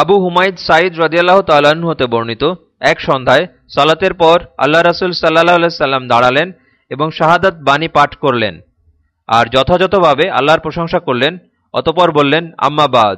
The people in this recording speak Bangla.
আবু হুমায়দ সাইদ রদিয়াল্লাহ তাল্লাহ্ন হতে বর্ণিত। এক সন্ধ্যায় সালাতের পর আল্লাহ রাসুল সাল্লাহ সাল্লাম দাঁড়ালেন এবং শাহাদাত বাণী পাঠ করলেন। আর যথাযথভাবে আল্লাহর প্রশংসা করলেন, অতপর বললেন আম্মাবাদ